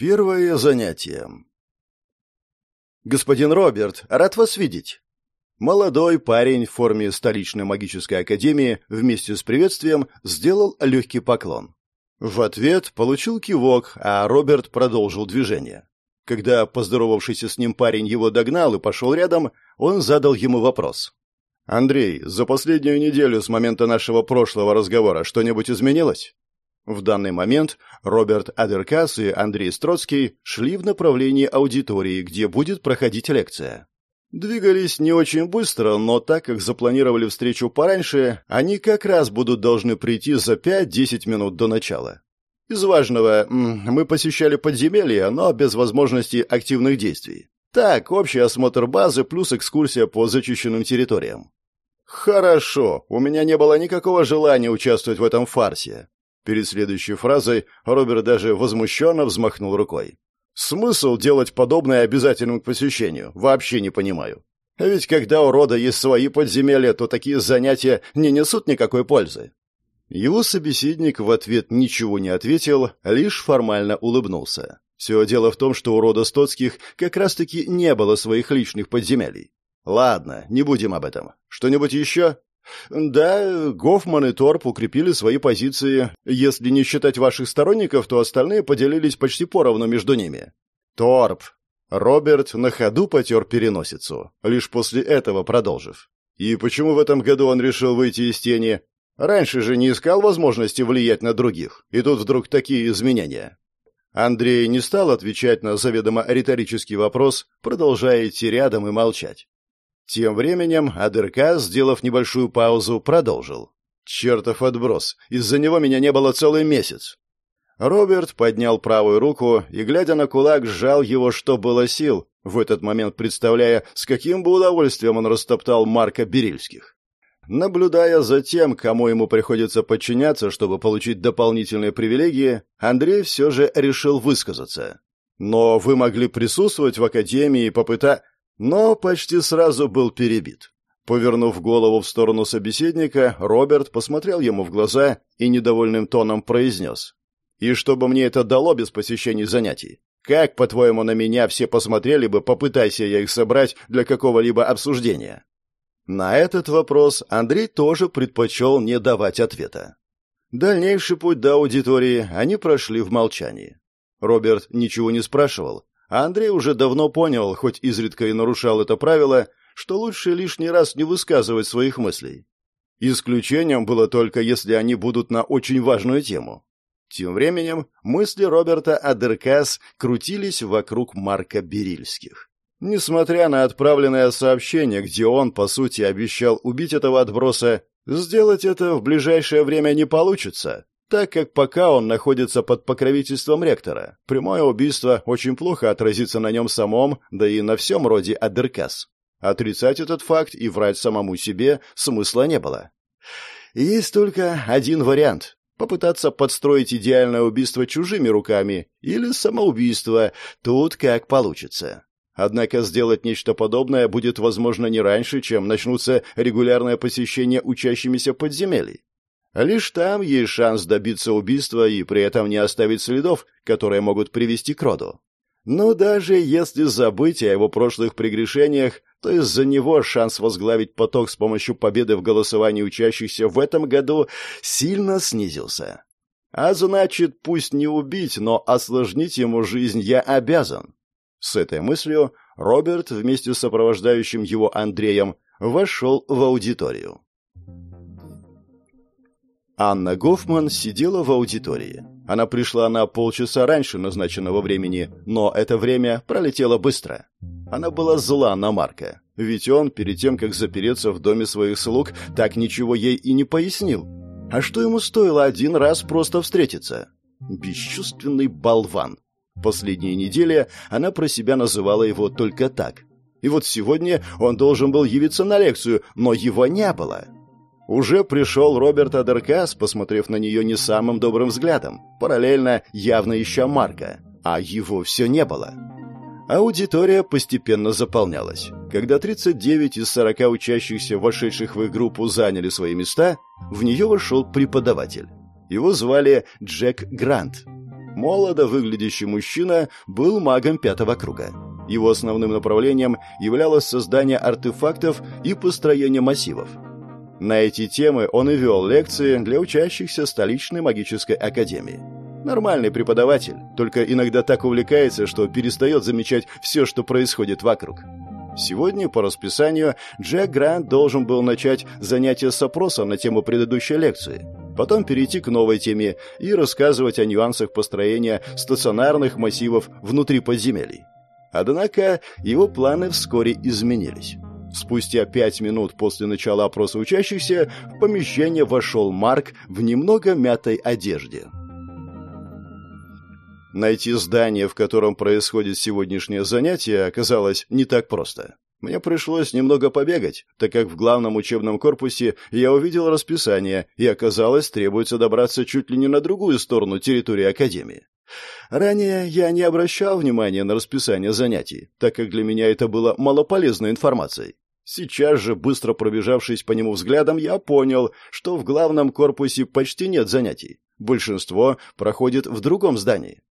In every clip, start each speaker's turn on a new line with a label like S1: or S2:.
S1: Первое занятие. «Господин Роберт, рад вас видеть!» Молодой парень в форме столичной магической академии вместе с приветствием сделал легкий поклон. В ответ получил кивок, а Роберт продолжил движение. Когда поздоровавшийся с ним парень его догнал и пошел рядом, он задал ему вопрос. «Андрей, за последнюю неделю с момента нашего прошлого разговора что-нибудь изменилось?» В данный момент Роберт Адеркас и Андрей Строцкий шли в направлении аудитории, где будет проходить лекция. Двигались не очень быстро, но так как запланировали встречу пораньше, они как раз будут должны прийти за 5-10 минут до начала. Из важного, мы посещали подземелья, но без возможности активных действий. Так, общий осмотр базы плюс экскурсия по зачищенным территориям. Хорошо, у меня не было никакого желания участвовать в этом фарсе. Перед следующей фразой Роберт даже возмущенно взмахнул рукой. «Смысл делать подобное обязательным к посещению? Вообще не понимаю. А ведь когда у рода есть свои подземелья, то такие занятия не несут никакой пользы». Его собеседник в ответ ничего не ответил, лишь формально улыбнулся. Все дело в том, что у рода Стоцких как раз-таки не было своих личных подземелий. Ладно, не будем об этом. Что-нибудь еще? Да, Гофман и Торп укрепили свои позиции. Если не считать ваших сторонников, то остальные поделились почти поровну между ними. Торп. Роберт на ходу потер переносицу, лишь после этого продолжив. И почему в этом году он решил выйти из тени? Раньше же не искал возможности влиять на других, и тут вдруг такие изменения. Андрей не стал отвечать на заведомо риторический вопрос, продолжая идти рядом и молчать. Тем временем Адырка, сделав небольшую паузу, продолжил. «Чертов отброс! Из-за него меня не было целый месяц!» Роберт поднял правую руку и, глядя на кулак, сжал его, что было сил, в этот момент представляя, с каким бы удовольствием он растоптал Марка Берильских. Наблюдая за тем, кому ему приходится подчиняться, чтобы получить дополнительные привилегии, Андрей все же решил высказаться. «Но вы могли присутствовать в Академии и попытать...» но почти сразу был перебит. Повернув голову в сторону собеседника, Роберт посмотрел ему в глаза и недовольным тоном произнес. «И что бы мне это дало без посещений занятий? Как, по-твоему, на меня все посмотрели бы, попытайся я их собрать для какого-либо обсуждения?» На этот вопрос Андрей тоже предпочел не давать ответа. Дальнейший путь до аудитории они прошли в молчании. Роберт ничего не спрашивал, а Андрей уже давно понял, хоть изредка и нарушал это правило, что лучше лишний раз не высказывать своих мыслей. Исключением было только, если они будут на очень важную тему. Тем временем мысли Роберта Адеркас крутились вокруг Марка Берильских. Несмотря на отправленное сообщение, где он, по сути, обещал убить этого отброса, сделать это в ближайшее время не получится, так как пока он находится под покровительством ректора. Прямое убийство очень плохо отразится на нем самом, да и на всем роде Адеркас. Отрицать этот факт и врать самому себе смысла не было. Есть только один вариант — попытаться подстроить идеальное убийство чужими руками или самоубийство, тут как получится. Однако сделать нечто подобное будет возможно не раньше, чем начнутся регулярное посещение учащимися подземелий. Лишь там есть шанс добиться убийства и при этом не оставить следов, которые могут привести к роду. Но даже если забыть о его прошлых прегрешениях, то из-за него шанс возглавить поток с помощью победы в голосовании учащихся в этом году сильно снизился. А значит, пусть не убить, но осложнить ему жизнь я обязан. С этой мыслью Роберт вместе с сопровождающим его Андреем вошел в аудиторию. Анна Гофман сидела в аудитории. Она пришла на полчаса раньше назначенного времени, но это время пролетело быстро. Она была зла на Марка, ведь он, перед тем, как запереться в доме своих слуг, так ничего ей и не пояснил. А что ему стоило один раз просто встретиться? Бесчувственный болван. Последние недели она про себя называла его только так. И вот сегодня он должен был явиться на лекцию, но его не было. Уже пришел Роберт Адеркас, посмотрев на нее не самым добрым взглядом, параллельно явно ища Марка, а его все не было. Аудитория постепенно заполнялась. Когда 39 из 40 учащихся, вошедших в их группу, заняли свои места, в нее вошел преподаватель. Его звали Джек Грант. Молодо выглядящий мужчина был магом пятого круга. Его основным направлением являлось создание артефактов и построение массивов. На эти темы он и вел лекции для учащихся столичной магической академии. Нормальный преподаватель, только иногда так увлекается, что перестает замечать все, что происходит вокруг. Сегодня, по расписанию, Джек Грант должен был начать занятие с опросом на тему предыдущей лекции, потом перейти к новой теме и рассказывать о нюансах построения стационарных массивов внутри подземелий. Однако его планы вскоре изменились. Спустя пять минут после начала опроса учащихся в помещение вошел Марк в немного мятой одежде. Найти здание, в котором происходит сегодняшнее занятие, оказалось не так просто. Мне пришлось немного побегать, так как в главном учебном корпусе я увидел расписание, и оказалось, требуется добраться чуть ли не на другую сторону территории Академии. Ранее я не обращал внимания на расписание занятий, так как для меня это было малополезной информацией. Сейчас же, быстро пробежавшись по нему взглядом, я понял, что в главном корпусе почти нет занятий. Большинство проходит в другом здании.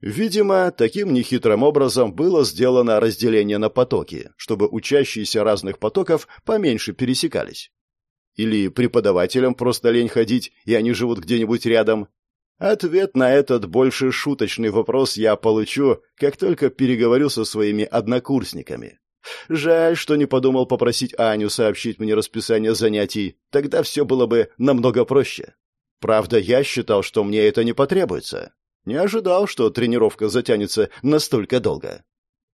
S1: Видимо, таким нехитрым образом было сделано разделение на потоки, чтобы учащиеся разных потоков поменьше пересекались. Или преподавателям просто лень ходить, и они живут где-нибудь рядом. Ответ на этот больше шуточный вопрос я получу, как только переговорю со своими однокурсниками. Жаль, что не подумал попросить Аню сообщить мне расписание занятий, тогда все было бы намного проще. Правда, я считал, что мне это не потребуется. Не ожидал, что тренировка затянется настолько долго.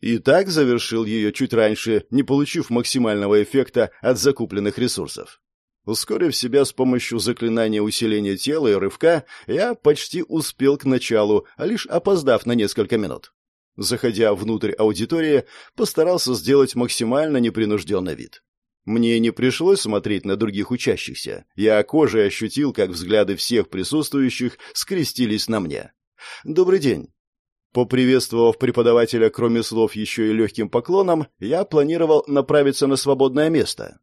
S1: И так завершил ее чуть раньше, не получив максимального эффекта от закупленных ресурсов. Ускорив себя с помощью заклинания усиления тела и рывка, я почти успел к началу, лишь опоздав на несколько минут. Заходя внутрь аудитории, постарался сделать максимально непринужденный вид. Мне не пришлось смотреть на других учащихся. Я кожей ощутил, как взгляды всех присутствующих скрестились на мне. «Добрый день». Поприветствовав преподавателя, кроме слов, еще и легким поклоном, я планировал направиться на свободное место.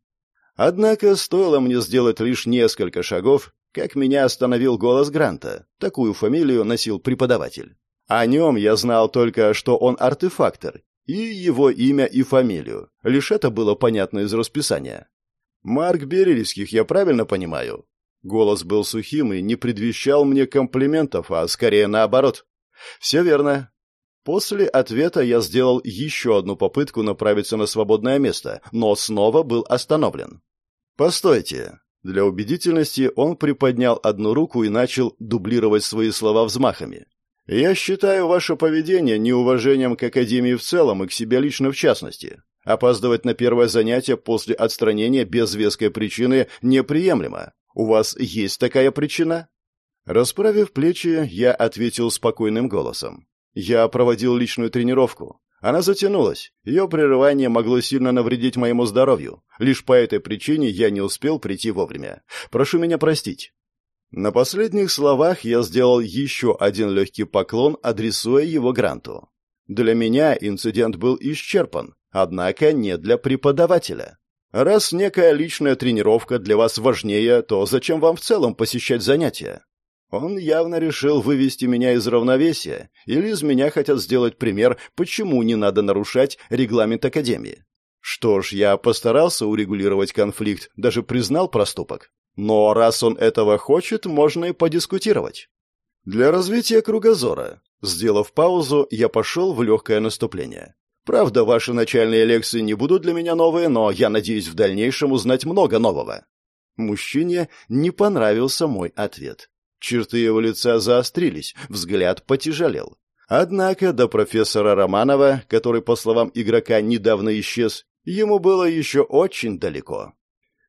S1: Однако стоило мне сделать лишь несколько шагов, как меня остановил голос Гранта. Такую фамилию носил преподаватель. О нем я знал только, что он артефактор, и его имя и фамилию. Лишь это было понятно из расписания. «Марк Берельских, я правильно понимаю?» Голос был сухим и не предвещал мне комплиментов, а скорее наоборот. «Все верно». После ответа я сделал еще одну попытку направиться на свободное место, но снова был остановлен. «Постойте». Для убедительности он приподнял одну руку и начал дублировать свои слова взмахами. «Я считаю ваше поведение неуважением к Академии в целом и к себе лично в частности. Опаздывать на первое занятие после отстранения без веской причины неприемлемо. У вас есть такая причина?» Расправив плечи, я ответил спокойным голосом. «Я проводил личную тренировку. Она затянулась. Ее прерывание могло сильно навредить моему здоровью. Лишь по этой причине я не успел прийти вовремя. Прошу меня простить». На последних словах я сделал еще один легкий поклон, адресуя его Гранту. Для меня инцидент был исчерпан, однако не для преподавателя. Раз некая личная тренировка для вас важнее, то зачем вам в целом посещать занятия? Он явно решил вывести меня из равновесия, или из меня хотят сделать пример, почему не надо нарушать регламент Академии. Что ж, я постарался урегулировать конфликт, даже признал проступок. Но раз он этого хочет, можно и подискутировать. Для развития кругозора, сделав паузу, я пошел в легкое наступление. Правда, ваши начальные лекции не будут для меня новые, но я надеюсь в дальнейшем узнать много нового». Мужчине не понравился мой ответ. Черты его лица заострились, взгляд потяжелел. Однако до профессора Романова, который, по словам игрока, недавно исчез, ему было еще очень далеко.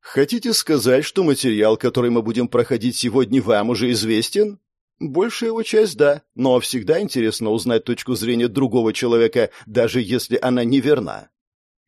S1: «Хотите сказать, что материал, который мы будем проходить сегодня, вам уже известен?» Большая его часть – да, но всегда интересно узнать точку зрения другого человека, даже если она неверна.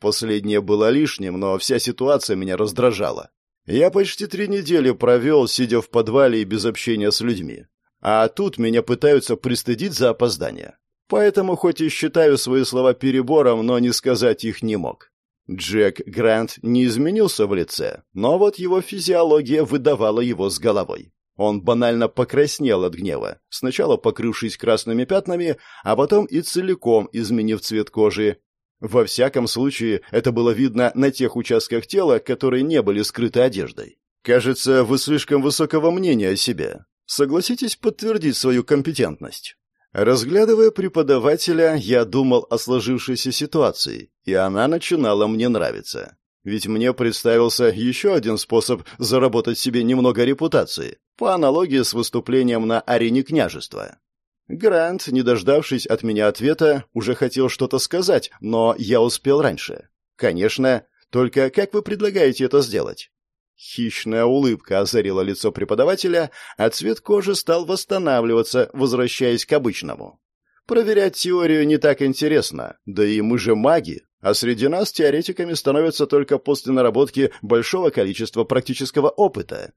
S1: Последнее было лишним, но вся ситуация меня раздражала. Я почти три недели провел, сидя в подвале и без общения с людьми. А тут меня пытаются пристыдить за опоздание. Поэтому хоть и считаю свои слова перебором, но не сказать их не мог. Джек Грант не изменился в лице, но вот его физиология выдавала его с головой. Он банально покраснел от гнева, сначала покрывшись красными пятнами, а потом и целиком изменив цвет кожи. Во всяком случае, это было видно на тех участках тела, которые не были скрыты одеждой. «Кажется, вы слишком высокого мнения о себе. Согласитесь подтвердить свою компетентность?» Разглядывая преподавателя, я думал о сложившейся ситуации, и она начинала мне нравиться. Ведь мне представился еще один способ заработать себе немного репутации, по аналогии с выступлением на арене княжества. Грант, не дождавшись от меня ответа, уже хотел что-то сказать, но я успел раньше. Конечно, только как вы предлагаете это сделать? Хищная улыбка озарила лицо преподавателя, а цвет кожи стал восстанавливаться, возвращаясь к обычному. Проверять теорию не так интересно, да и мы же маги, а среди нас теоретиками становятся только после наработки большого количества практического опыта.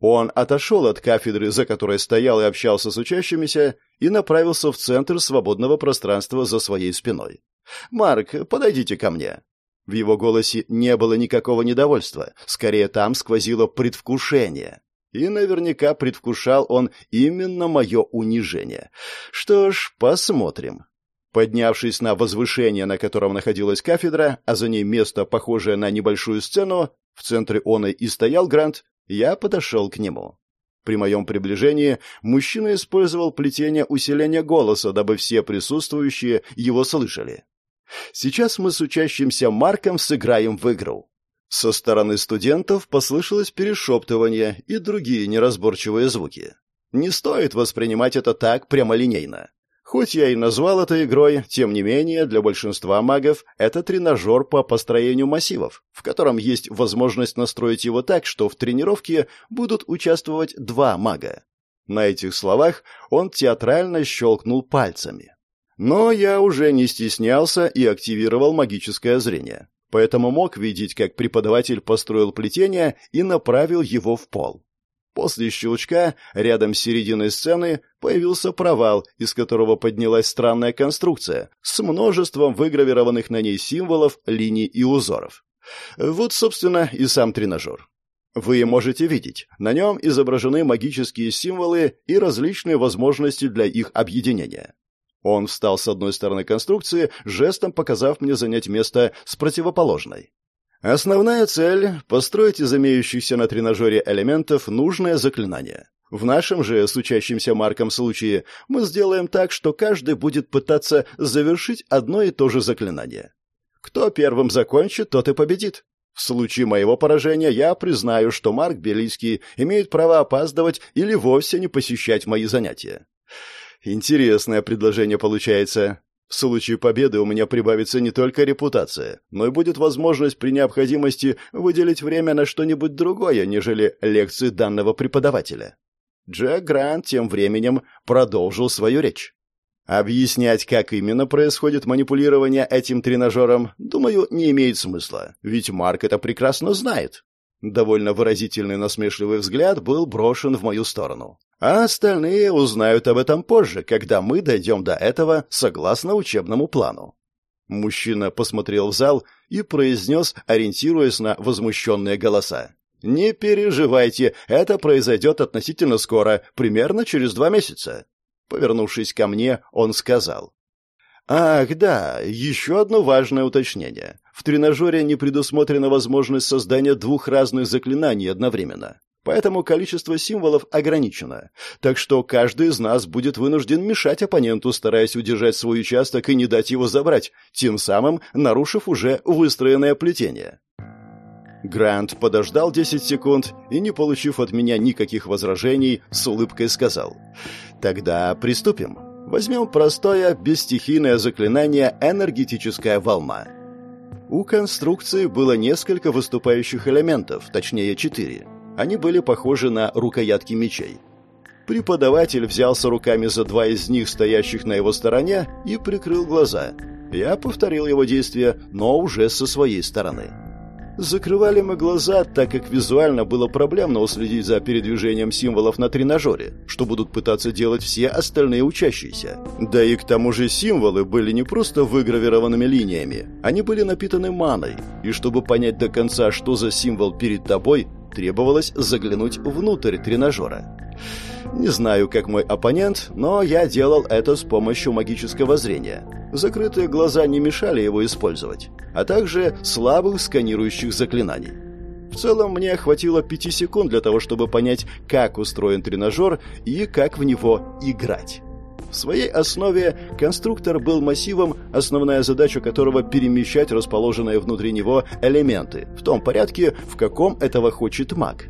S1: Он отошел от кафедры, за которой стоял и общался с учащимися, и направился в центр свободного пространства за своей спиной. «Марк, подойдите ко мне». В его голосе не было никакого недовольства, скорее там сквозило предвкушение. И наверняка предвкушал он именно мое унижение. Что ж, посмотрим. Поднявшись на возвышение, на котором находилась кафедра, а за ней место, похожее на небольшую сцену, в центре оной и стоял Грант, я подошел к нему. При моем приближении мужчина использовал плетение усиления голоса, дабы все присутствующие его слышали. Сейчас мы с учащимся Марком сыграем в игру. Со стороны студентов послышалось перешептывание и другие неразборчивые звуки. Не стоит воспринимать это так прямолинейно. Хоть я и назвал это игрой, тем не менее, для большинства магов это тренажер по построению массивов, в котором есть возможность настроить его так, что в тренировке будут участвовать два мага. На этих словах он театрально щелкнул пальцами. Но я уже не стеснялся и активировал магическое зрение, поэтому мог видеть, как преподаватель построил плетение и направил его в пол. После щелчка рядом с серединой сцены появился провал, из которого поднялась странная конструкция с множеством выгравированных на ней символов, линий и узоров. Вот, собственно, и сам тренажер. Вы можете видеть, на нем изображены магические символы и различные возможности для их объединения. Он встал с одной стороны конструкции, жестом показав мне занять место с противоположной. Основная цель — построить из имеющихся на тренажере элементов нужное заклинание. В нашем же с учащимся Марком случае мы сделаем так, что каждый будет пытаться завершить одно и то же заклинание. Кто первым закончит, тот и победит. В случае моего поражения я признаю, что Марк Белийский имеет право опаздывать или вовсе не посещать мои занятия. Интересное предложение получается. В случае победы у меня прибавится не только репутация, но и будет возможность при необходимости выделить время на что-нибудь другое, нежели лекции данного преподавателя. Джек Грант тем временем продолжил свою речь. Объяснять, как именно происходит манипулирование этим тренажером, думаю, не имеет смысла, ведь Марк это прекрасно знает. Довольно выразительный насмешливый взгляд был брошен в мою сторону. А остальные узнают об этом позже, когда мы дойдем до этого согласно учебному плану. Мужчина посмотрел в зал и произнес, ориентируясь на возмущенные голоса. «Не переживайте, это произойдет относительно скоро, примерно через два месяца». Повернувшись ко мне, он сказал. «Ах, да, еще одно важное уточнение. В тренажере не предусмотрена возможность создания двух разных заклинаний одновременно. Поэтому количество символов ограничено. Так что каждый из нас будет вынужден мешать оппоненту, стараясь удержать свой участок и не дать его забрать, тем самым нарушив уже выстроенное плетение. Грант подождал 10 секунд и, не получив от меня никаких возражений, с улыбкой сказал «Тогда приступим». Возьмем простое, бесстихийное заклинание «Энергетическая волна». У конструкции было несколько выступающих элементов, точнее четыре. Они были похожи на рукоятки мечей. Преподаватель взялся руками за два из них, стоящих на его стороне, и прикрыл глаза. Я повторил его действия, но уже со своей стороны. Закрывали мы глаза, так как визуально было проблемно уследить за передвижением символов на тренажере, что будут пытаться делать все остальные учащиеся. Да и к тому же символы были не просто выгравированными линиями, они были напитаны маной, и чтобы понять до конца, что за символ перед тобой, требовалось заглянуть внутрь тренажера. Не знаю, как мой оппонент, но я делал это с помощью магического зрения. Закрытые глаза не мешали его использовать, а также слабых сканирующих заклинаний. В целом мне хватило пяти секунд для того, чтобы понять, как устроен тренажер и как в него играть. В своей основе конструктор был массивом, основная задача которого перемещать расположенные внутри него элементы в том порядке, в каком этого хочет маг.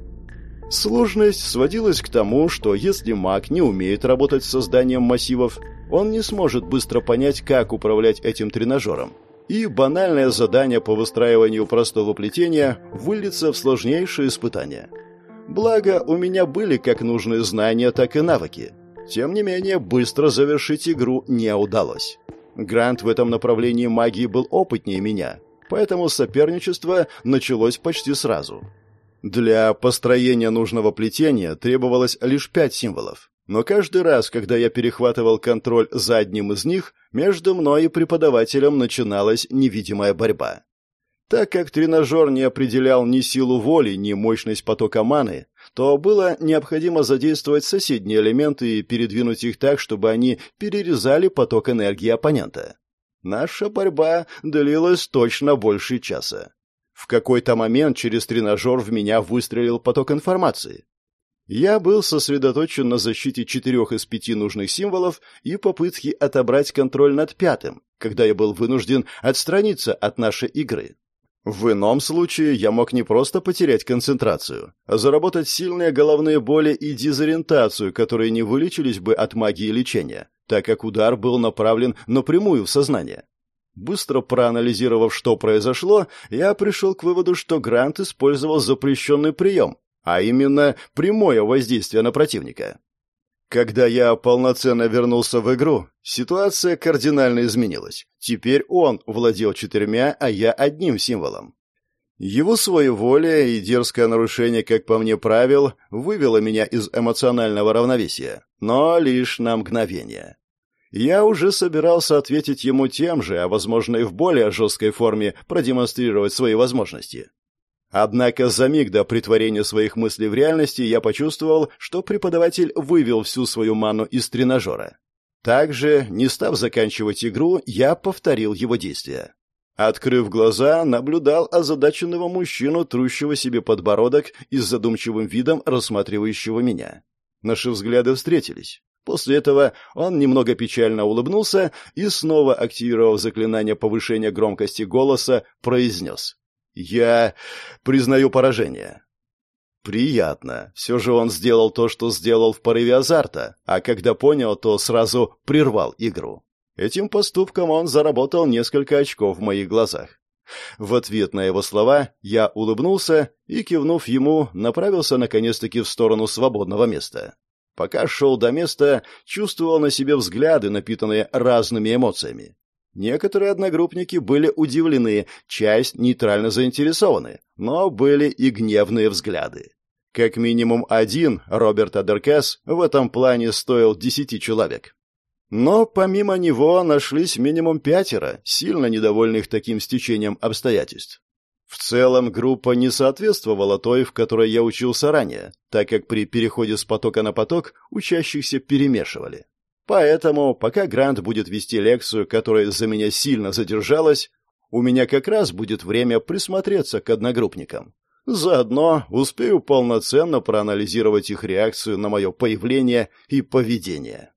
S1: Сложность сводилась к тому, что если маг не умеет работать с созданием массивов, он не сможет быстро понять, как управлять этим тренажером. И банальное задание по выстраиванию простого плетения выльется в сложнейшее испытание. Благо, у меня были как нужные знания, так и навыки. Тем не менее, быстро завершить игру не удалось. Грант в этом направлении магии был опытнее меня, поэтому соперничество началось почти сразу. Для построения нужного плетения требовалось лишь пять символов. Но каждый раз, когда я перехватывал контроль за одним из них, между мной и преподавателем начиналась невидимая борьба. Так как тренажер не определял ни силу воли, ни мощность потока маны, то было необходимо задействовать соседние элементы и передвинуть их так, чтобы они перерезали поток энергии оппонента. Наша борьба длилась точно больше часа. В какой-то момент через тренажер в меня выстрелил поток информации. Я был сосредоточен на защите четырех из пяти нужных символов и попытке отобрать контроль над пятым, когда я был вынужден отстраниться от нашей игры. В ином случае я мог не просто потерять концентрацию, а заработать сильные головные боли и дезориентацию, которые не вылечились бы от магии лечения, так как удар был направлен напрямую в сознание. Быстро проанализировав, что произошло, я пришел к выводу, что Грант использовал запрещенный прием, а именно прямое воздействие на противника. Когда я полноценно вернулся в игру, ситуация кардинально изменилась. Теперь он владел четырьмя, а я одним символом. Его своеволие и дерзкое нарушение, как по мне, правил вывело меня из эмоционального равновесия, но лишь на мгновение. Я уже собирался ответить ему тем же, а, возможно, и в более жесткой форме продемонстрировать свои возможности. Однако за миг до притворения своих мыслей в реальности я почувствовал, что преподаватель вывел всю свою ману из тренажера. Также, не став заканчивать игру, я повторил его действия. Открыв глаза, наблюдал озадаченного мужчину, трущего себе подбородок и с задумчивым видом рассматривающего меня. Наши взгляды встретились. После этого он немного печально улыбнулся и, снова активировав заклинание повышения громкости голоса, произнес. Я признаю поражение. Приятно. Все же он сделал то, что сделал в порыве азарта, а когда понял, то сразу прервал игру. Этим поступком он заработал несколько очков в моих глазах. В ответ на его слова я улыбнулся и, кивнув ему, направился наконец-таки в сторону свободного места. Пока шел до места, чувствовал на себе взгляды, напитанные разными эмоциями. Некоторые одногруппники были удивлены, часть нейтрально заинтересованы, но были и гневные взгляды. Как минимум один Роберт Адеркес в этом плане стоил десяти человек. Но помимо него нашлись минимум пятеро, сильно недовольных таким стечением обстоятельств. В целом группа не соответствовала той, в которой я учился ранее, так как при переходе с потока на поток учащихся перемешивали. Поэтому, пока Грант будет вести лекцию, которая за меня сильно задержалась, у меня как раз будет время присмотреться к одногруппникам. Заодно успею полноценно проанализировать их реакцию на мое появление и поведение.